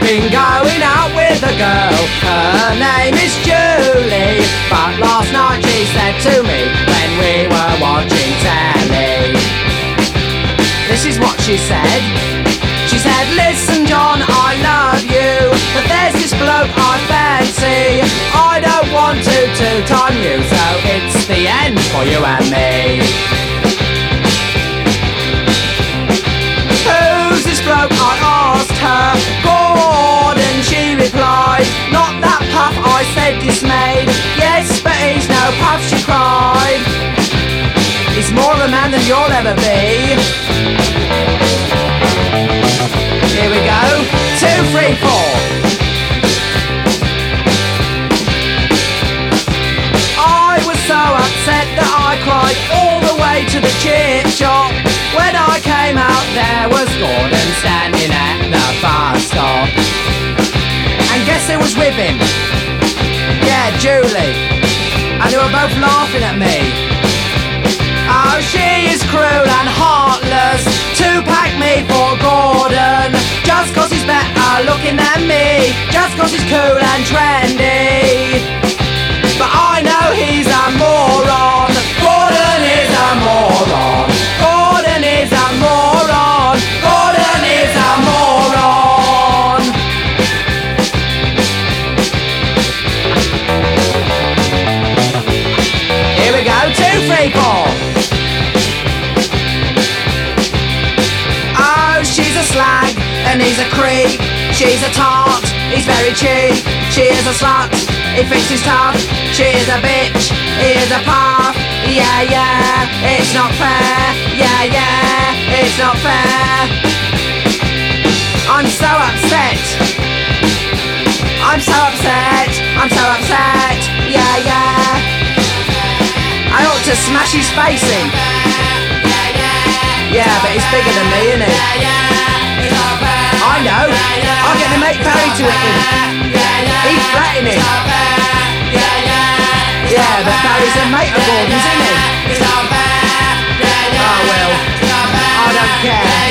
been going out with a girl. Her name is Julie. But last night she said to me when we were watching telly. This is what she said. She said, Listen, John, I love you. But there's this bloke I fancy. I don't want to toot on you, so it's the end for you and me. Than you'll ever be. Here we go. Two, three, four. I was so upset that I cried all the way to the chip shop. When I came out, there was Gordon standing at the bus stop. And guess who was with him? Yeah, Julie. And they were both laughing at me. He's a creep. She's a tart, he's very cheap. She is a slut, he thinks he's tough. She is a bitch, he is a puff. Yeah, yeah, it's not fair. Yeah, yeah, it's not fair. I'm so upset. I'm so upset. I'm so upset. Yeah, yeah. I ought to smash his face in. Yeah, but he's bigger than me, isn't he? Know. I'll get the mate Barry to it him. He's flatting him. Yeah, but Barry's a mate of Gordon's, isn't he? Oh well. I don't care.